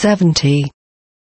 seventy.